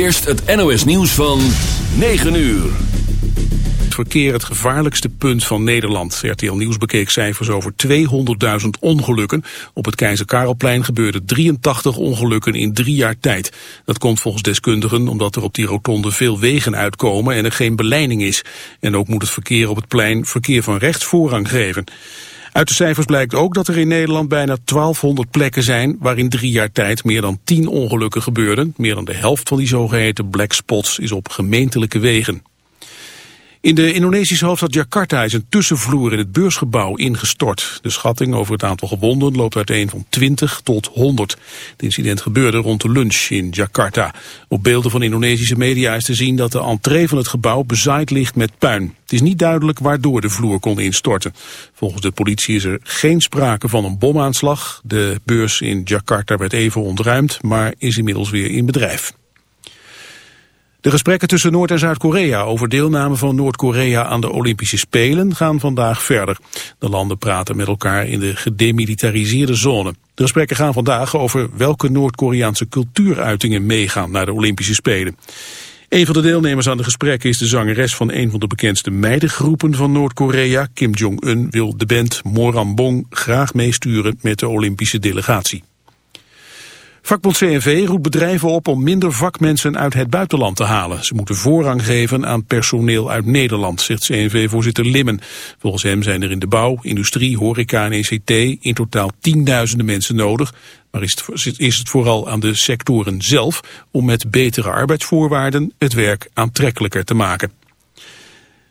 eerst het NOS nieuws van 9 uur. Het verkeer het gevaarlijkste punt van Nederland. RTL Nieuws bekeek cijfers over 200.000 ongelukken. Op het Keizer Karelplein gebeurden 83 ongelukken in drie jaar tijd. Dat komt volgens deskundigen omdat er op die rotonde veel wegen uitkomen en er geen beleiding is. En ook moet het verkeer op het plein verkeer van rechts voorrang geven. Uit de cijfers blijkt ook dat er in Nederland bijna 1200 plekken zijn... waar in drie jaar tijd meer dan 10 ongelukken gebeurden. Meer dan de helft van die zogeheten black spots is op gemeentelijke wegen. In de Indonesische hoofdstad Jakarta is een tussenvloer in het beursgebouw ingestort. De schatting over het aantal gewonden loopt uiteen van 20 tot 100. Het incident gebeurde rond de lunch in Jakarta. Op beelden van Indonesische media is te zien dat de entree van het gebouw bezaaid ligt met puin. Het is niet duidelijk waardoor de vloer kon instorten. Volgens de politie is er geen sprake van een bomaanslag. De beurs in Jakarta werd even ontruimd, maar is inmiddels weer in bedrijf. De gesprekken tussen Noord- en Zuid-Korea over deelname van Noord-Korea aan de Olympische Spelen gaan vandaag verder. De landen praten met elkaar in de gedemilitariseerde zone. De gesprekken gaan vandaag over welke Noord-Koreaanse cultuuruitingen meegaan naar de Olympische Spelen. Een van de deelnemers aan de gesprekken is de zangeres van een van de bekendste meidengroepen van Noord-Korea. Kim Jong-un wil de band Morambong graag meesturen met de Olympische delegatie. Vakbond CNV roept bedrijven op om minder vakmensen uit het buitenland te halen. Ze moeten voorrang geven aan personeel uit Nederland, zegt CNV-voorzitter Limmen. Volgens hem zijn er in de bouw, industrie, horeca en ECT in totaal tienduizenden mensen nodig. Maar is het, is het vooral aan de sectoren zelf om met betere arbeidsvoorwaarden het werk aantrekkelijker te maken.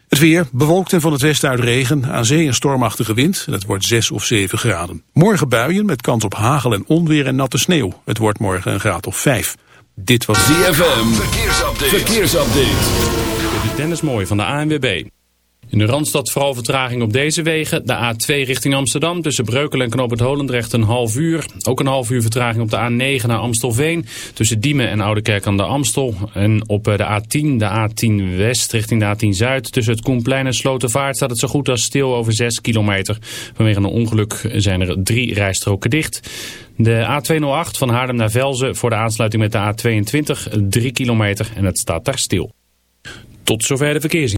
Het weer bewolkt en van het westen uit regen, aan zee een stormachtige wind en het wordt 6 of 7 graden. Morgen buien met kans op hagel en onweer en natte sneeuw. Het wordt morgen een graad of 5. Dit was ZFM, verkeersupdate. verkeersupdate. Dit is Dennis Mooi van de ANWB. In de Randstad vooral vertraging op deze wegen. De A2 richting Amsterdam tussen Breukelen en Knoop Holendrecht een half uur. Ook een half uur vertraging op de A9 naar Amstelveen. Tussen Diemen en Oudekerk aan de Amstel. En op eh, de A10, de A10 West richting de A10 Zuid. Tussen het Koenplein en Slotervaart staat het zo goed als stil over 6 kilometer. Vanwege een ongeluk zijn er drie rijstroken dicht. De A208 van Haarlem naar Velzen voor de aansluiting met de A22 3 kilometer en het staat daar stil. Tot zover de verkeersin.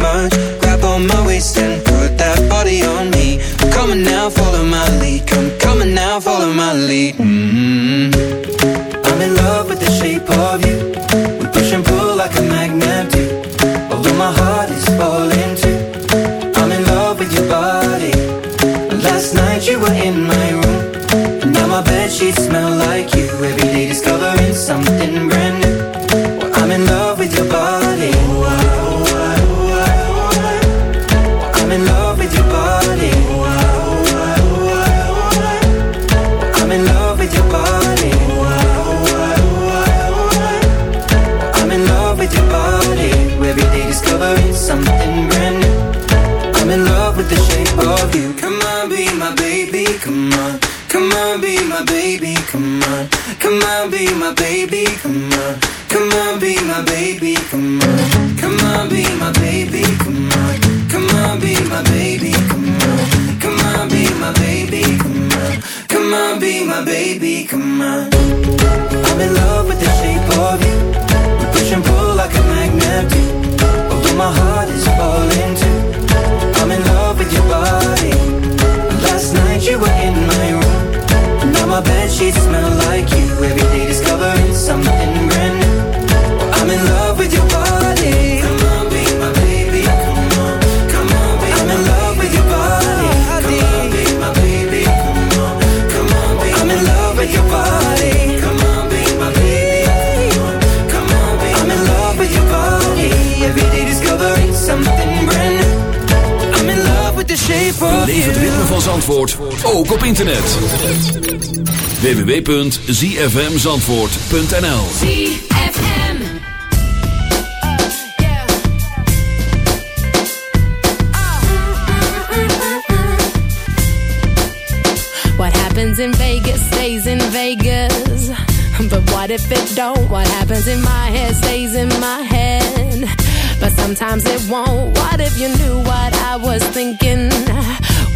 Beleef het ritme van Zandvoort, ook op internet. www.zfmzandvoort.nl ZFM. What happens in Vegas stays in Vegas. But what if it don't? What happens in my head stays in my head. But sometimes it won't. What if you knew what I was thinking?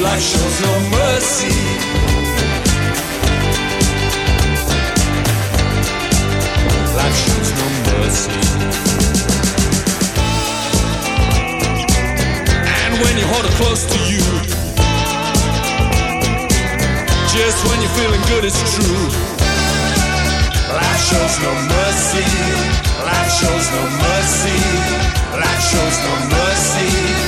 Life shows no mercy. Life shows no mercy. And when you hold her close to you, just when you're feeling good, it's true. Life shows no mercy. Life shows no mercy. Life shows no mercy.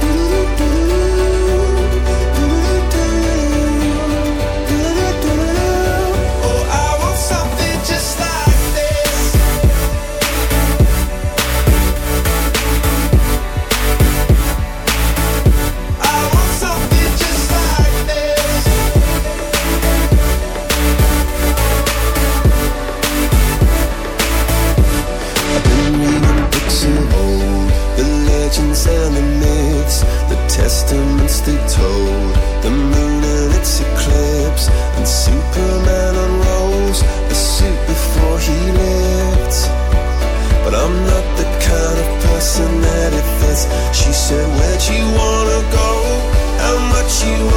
you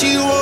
You wanna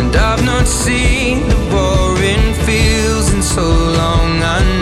And I've not seen the boring fields in so long. I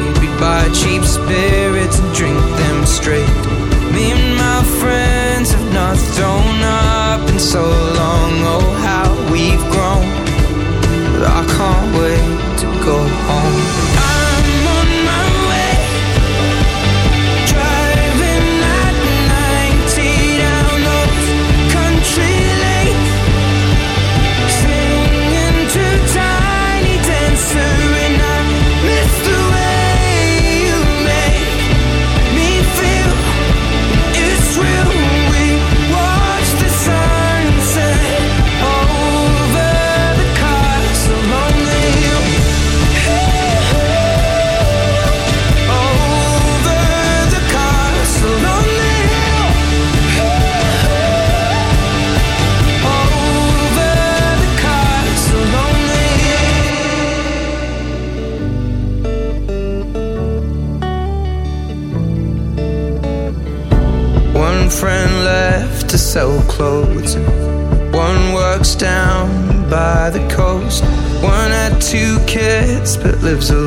buy cheap spirits and drink them straight. Me and my friends. It lives alone.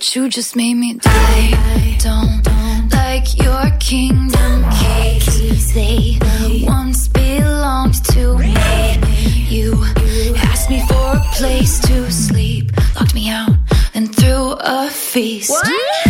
what you just made me do. They don't like your kingdom keys. They once belonged to me. You asked me for a place to sleep, locked me out, and threw a feast. What?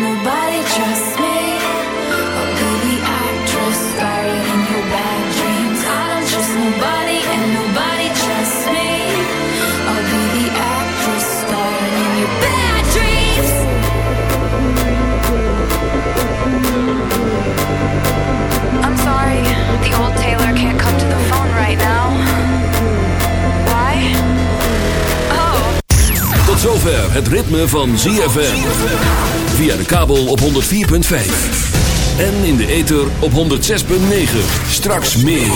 Tot zover het ritme van ZFM. Via de kabel op 104.5. En in de ether op 106.9. Straks meer.